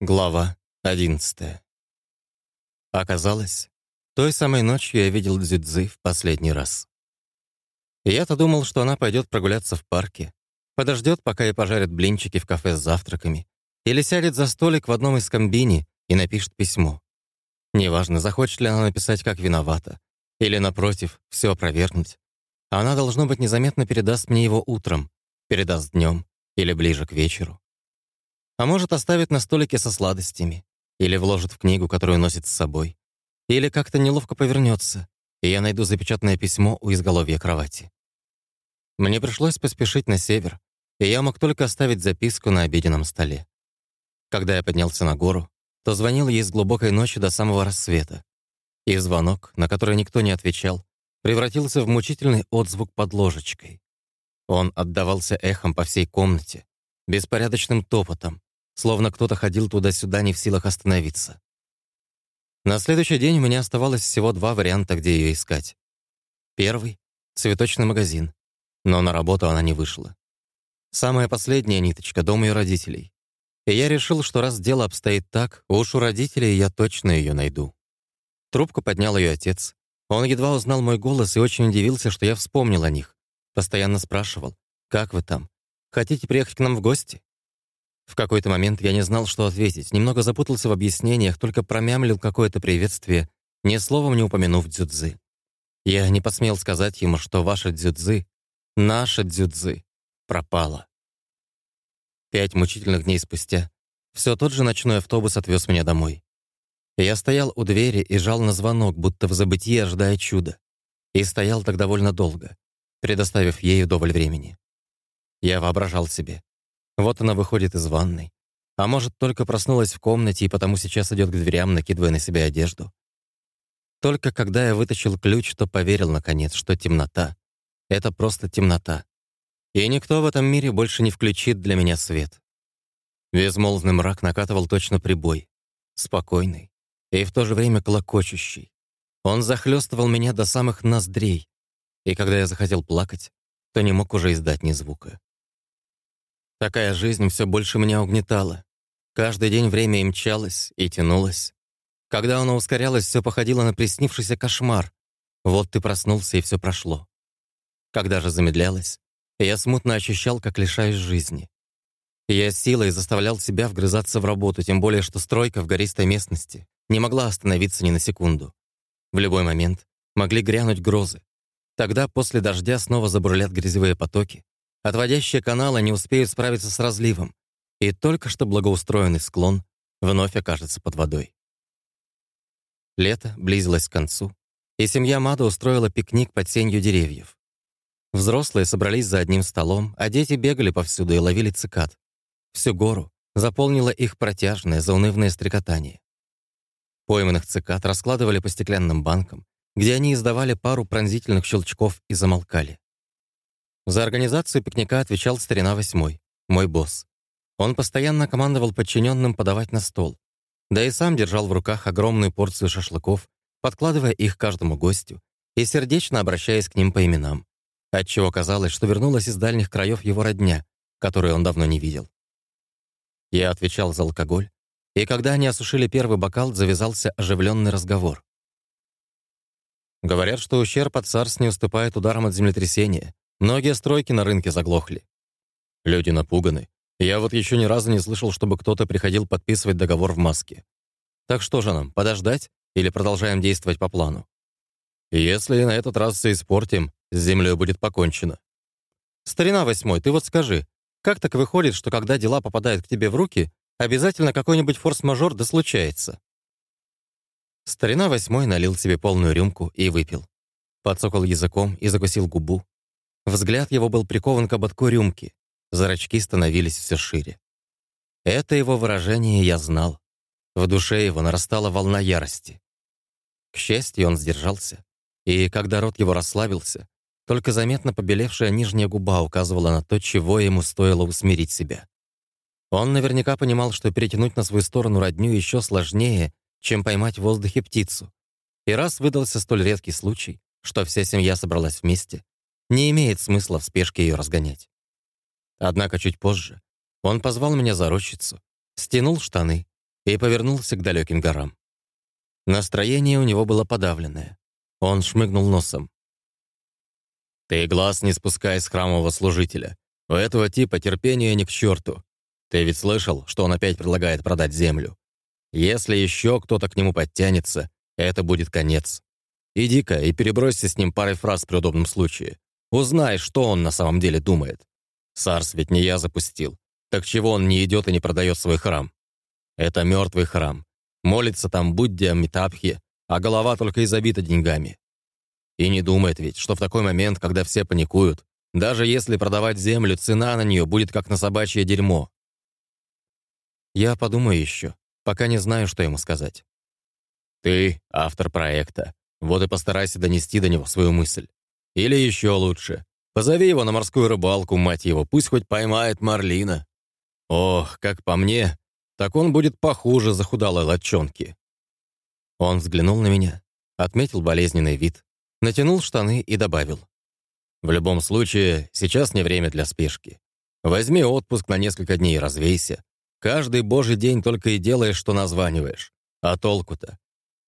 Глава 11 Оказалось, той самой ночью я видел Дзюдзы в последний раз. Я-то думал, что она пойдет прогуляться в парке, подождет, пока ей пожарят блинчики в кафе с завтраками, или сядет за столик в одном из комбини и напишет письмо. Неважно, захочет ли она написать, как виновата, или, напротив, все опровергнуть. Она, должно быть, незаметно передаст мне его утром, передаст днем или ближе к вечеру. А может, оставит на столике со сладостями, или вложит в книгу, которую носит с собой, или как-то неловко повернется, и я найду запечатанное письмо у изголовья кровати. Мне пришлось поспешить на север, и я мог только оставить записку на обеденном столе. Когда я поднялся на гору, то звонил ей с глубокой ночи до самого рассвета. И звонок, на который никто не отвечал, превратился в мучительный отзвук под ложечкой. Он отдавался эхом по всей комнате, беспорядочным топотом, словно кто-то ходил туда-сюда не в силах остановиться. На следующий день у меня оставалось всего два варианта, где ее искать. Первый — цветочный магазин, но на работу она не вышла. Самая последняя ниточка — дом ее родителей. И я решил, что раз дело обстоит так, уж у родителей я точно ее найду. Трубку поднял ее отец. Он едва узнал мой голос и очень удивился, что я вспомнил о них. Постоянно спрашивал, «Как вы там? Хотите приехать к нам в гости?» В какой-то момент я не знал, что ответить, немного запутался в объяснениях, только промямлил какое-то приветствие, ни словом не упомянув дзюдзы. Я не посмел сказать ему, что ваша дзюдзы, наша дзюдзы, пропала. Пять мучительных дней спустя все тот же ночной автобус отвез меня домой. Я стоял у двери и жал на звонок, будто в забытии ожидая чуда. И стоял так довольно долго, предоставив ей вдоволь времени. Я воображал себе, вот она выходит из ванной. А может, только проснулась в комнате и потому сейчас идет к дверям, накидывая на себя одежду. Только когда я вытащил ключ, то поверил, наконец, что темнота — это просто темнота. И никто в этом мире больше не включит для меня свет. Безмолвный мрак накатывал точно прибой. Спокойный и в то же время клокочущий. Он захлестывал меня до самых ноздрей. И когда я захотел плакать, то не мог уже издать ни звука. Такая жизнь все больше меня угнетала. Каждый день время и мчалось, и тянулось. Когда оно ускорялось, все походило на приснившийся кошмар. Вот ты проснулся, и все прошло. Когда же замедлялось, я смутно ощущал, как лишаюсь жизни. Я силой заставлял себя вгрызаться в работу, тем более, что стройка в гористой местности не могла остановиться ни на секунду. В любой момент могли грянуть грозы. Тогда после дождя снова забурлят грязевые потоки, Отводящие каналы не успеют справиться с разливом, и только что благоустроенный склон вновь окажется под водой. Лето близилось к концу, и семья Мада устроила пикник под сенью деревьев. Взрослые собрались за одним столом, а дети бегали повсюду и ловили цикад. Всю гору заполнило их протяжное, заунывное стрекотание. Пойманных цикад раскладывали по стеклянным банкам, где они издавали пару пронзительных щелчков и замолкали. За организацию пикника отвечал старина восьмой, мой босс. Он постоянно командовал подчиненным подавать на стол. Да и сам держал в руках огромную порцию шашлыков, подкладывая их каждому гостю и сердечно обращаясь к ним по именам. Отчего казалось, что вернулась из дальних краев его родня, которую он давно не видел. Я отвечал за алкоголь, и когда они осушили первый бокал, завязался оживленный разговор. Говорят, что ущерб от царств не уступает ударам от землетрясения, Многие стройки на рынке заглохли. Люди напуганы. Я вот еще ни разу не слышал, чтобы кто-то приходил подписывать договор в маске. Так что же нам, подождать или продолжаем действовать по плану? Если на этот раз все испортим, с землей будет покончено. Старина восьмой, ты вот скажи, как так выходит, что когда дела попадают к тебе в руки, обязательно какой-нибудь форс-мажор да случается? Старина восьмой налил себе полную рюмку и выпил. Подсокал языком и закусил губу, Взгляд его был прикован к ободку рюмки. Зрачки становились все шире. Это его выражение я знал. В душе его нарастала волна ярости. К счастью, он сдержался. И когда рот его расслабился, только заметно побелевшая нижняя губа указывала на то, чего ему стоило усмирить себя. Он наверняка понимал, что перетянуть на свою сторону родню еще сложнее, чем поймать в воздухе птицу. И раз выдался столь редкий случай, что вся семья собралась вместе, не имеет смысла в спешке ее разгонять. Однако чуть позже он позвал меня за рощицу, стянул штаны и повернулся к далеким горам. Настроение у него было подавленное. Он шмыгнул носом. «Ты глаз не спускай с храмового служителя. У этого типа терпение ни к черту. Ты ведь слышал, что он опять предлагает продать землю? Если еще кто-то к нему подтянется, это будет конец. Иди-ка и перебросься с ним парой фраз при удобном случае. Узнай, что он на самом деле думает. Сарс ведь не я запустил. Так чего он не идет и не продает свой храм? Это мертвый храм. Молится там Будде Амитабхи, а голова только и забита деньгами. И не думает ведь, что в такой момент, когда все паникуют, даже если продавать землю, цена на нее будет как на собачье дерьмо. Я подумаю еще, пока не знаю, что ему сказать. Ты — автор проекта. Вот и постарайся донести до него свою мысль. Или еще лучше. Позови его на морскую рыбалку, мать его, пусть хоть поймает марлина. Ох, как по мне, так он будет похуже захудалой лодчонки. Он взглянул на меня, отметил болезненный вид, натянул штаны и добавил. «В любом случае, сейчас не время для спешки. Возьми отпуск на несколько дней и развейся. Каждый божий день только и делаешь, что названиваешь. А толку-то?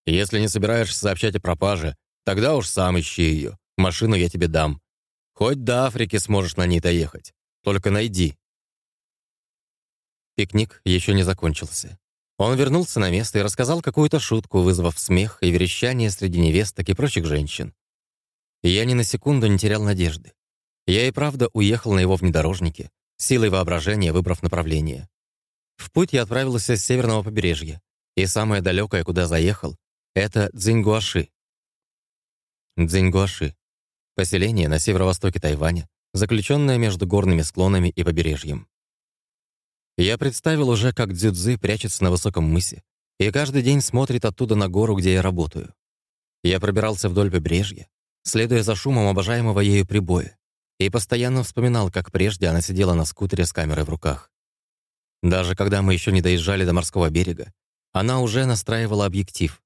Если не собираешься сообщать о пропаже, тогда уж сам ищи ее. Машину я тебе дам. Хоть до Африки сможешь на ней доехать. Только найди, Пикник еще не закончился. Он вернулся на место и рассказал какую-то шутку, вызвав смех и верещание среди невесток и прочих женщин. Я ни на секунду не терял надежды. Я и правда уехал на его внедорожнике, силой воображения выбрав направление. В путь я отправился с северного побережья, и самое далекое, куда заехал, это Цзиньгуаши. Цзиньгуаши — поселение на северо-востоке Тайваня, заключенное между горными склонами и побережьем. Я представил уже, как Дзюдзы прячется на высоком мысе и каждый день смотрит оттуда на гору, где я работаю. Я пробирался вдоль побережья, следуя за шумом обожаемого ею прибоя, и постоянно вспоминал, как прежде она сидела на скутере с камерой в руках. Даже когда мы еще не доезжали до морского берега, она уже настраивала объектив.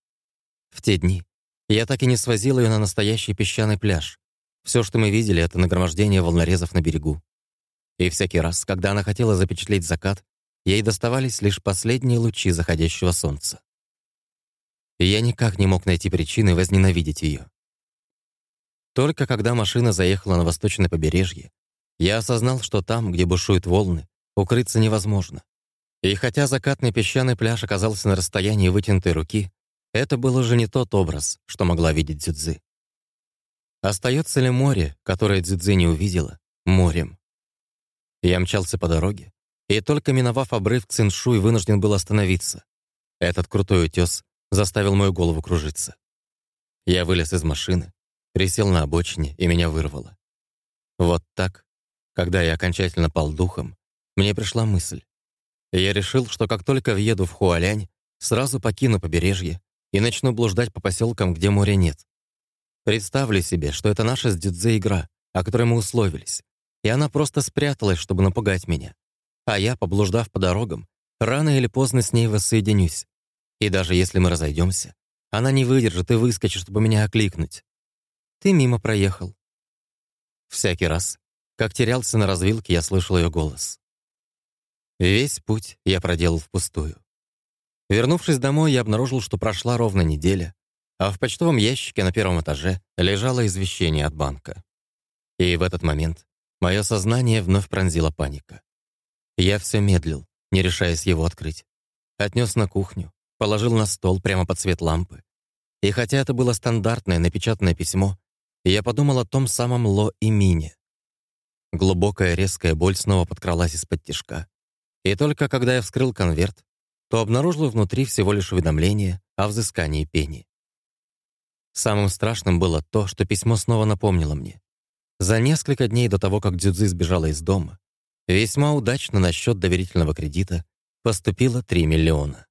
В те дни я так и не свозил ее на настоящий песчаный пляж. Все, что мы видели, это нагромождение волнорезов на берегу. И всякий раз, когда она хотела запечатлеть закат, ей доставались лишь последние лучи заходящего солнца. И я никак не мог найти причины возненавидеть ее. Только когда машина заехала на восточное побережье, я осознал, что там, где бушуют волны, укрыться невозможно. И хотя закатный песчаный пляж оказался на расстоянии вытянутой руки, это был уже не тот образ, что могла видеть Дзюдзы. Остается ли море, которое Дзюдзы не увидела, морем? Я мчался по дороге, и только миновав обрыв Циншуй, вынужден был остановиться. Этот крутой утес заставил мою голову кружиться. Я вылез из машины, присел на обочине, и меня вырвало. Вот так, когда я окончательно пал духом, мне пришла мысль. Я решил, что как только въеду в Хуалянь, сразу покину побережье и начну блуждать по поселкам, где моря нет. Представлю себе, что это наша с Дидзе игра, о которой мы условились, и она просто спряталась, чтобы напугать меня. А я, поблуждав по дорогам, рано или поздно с ней воссоединюсь. И даже если мы разойдемся, она не выдержит и выскочит, чтобы меня окликнуть. Ты мимо проехал. Всякий раз, как терялся на развилке, я слышал ее голос. Весь путь я проделал впустую. Вернувшись домой, я обнаружил, что прошла ровно неделя, а в почтовом ящике на первом этаже лежало извещение от банка. И в этот момент Мое сознание вновь пронзила паника. Я все медлил, не решаясь его открыть. Отнес на кухню, положил на стол прямо под свет лампы. И хотя это было стандартное напечатанное письмо, я подумал о том самом Ло и Мине. Глубокая резкая боль снова подкралась из-под тишка. И только когда я вскрыл конверт, то обнаружил внутри всего лишь уведомление о взыскании пени. Самым страшным было то, что письмо снова напомнило мне. За несколько дней до того, как Дзюдзи сбежала из дома, весьма удачно на счет доверительного кредита поступило 3 миллиона.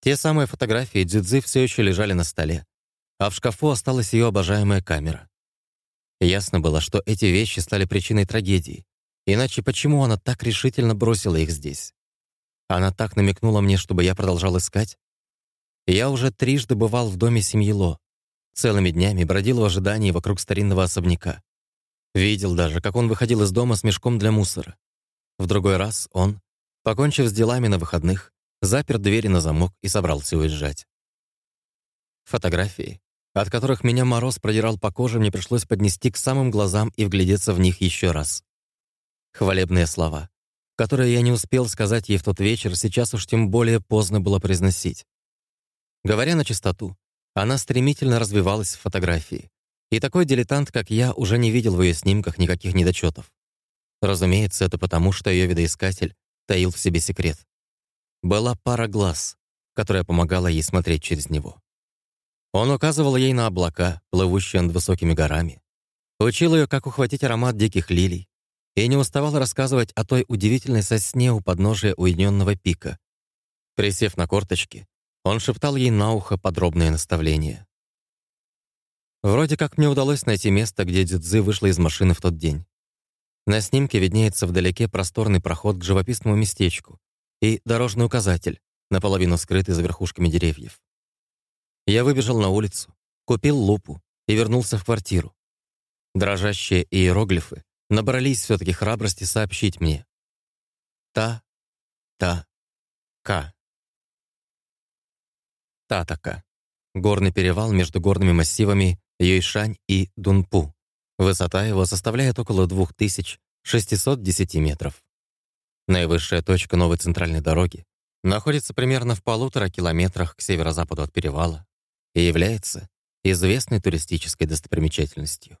Те самые фотографии Дзюдзи все еще лежали на столе, а в шкафу осталась ее обожаемая камера. Ясно было, что эти вещи стали причиной трагедии, иначе почему она так решительно бросила их здесь? Она так намекнула мне, чтобы я продолжал искать. Я уже трижды бывал в доме семьи Ло, Целыми днями бродил в ожидании вокруг старинного особняка. Видел даже, как он выходил из дома с мешком для мусора. В другой раз он, покончив с делами на выходных, запер двери на замок и собрался уезжать. Фотографии, от которых меня мороз продирал по коже, мне пришлось поднести к самым глазам и вглядеться в них еще раз. Хвалебные слова, которые я не успел сказать ей в тот вечер, сейчас уж тем более поздно было произносить. Говоря на чистоту, она стремительно развивалась в фотографии, и такой дилетант, как я, уже не видел в ее снимках никаких недочетов. Разумеется, это потому, что ее видоискатель таил в себе секрет. Была пара глаз, которая помогала ей смотреть через него. Он указывал ей на облака, плывущие над высокими горами, учил ее, как ухватить аромат диких лилий, и не уставал рассказывать о той удивительной сосне у подножия уединенного пика. Присев на корточки, он шептал ей на ухо подробные наставления. Вроде как мне удалось найти место, где Дзидзы вышла из машины в тот день. На снимке виднеется вдалеке просторный проход к живописному местечку и дорожный указатель, наполовину скрытый за верхушками деревьев. Я выбежал на улицу, купил лупу и вернулся в квартиру. Дрожащие иероглифы набрались все таки храбрости сообщить мне. Та, та, ка. Татака. Горный перевал между горными массивами Юйшань и Дунпу. Высота его составляет около 2610 метров. Наивысшая точка новой центральной дороги находится примерно в полутора километрах к северо-западу от перевала и является известной туристической достопримечательностью.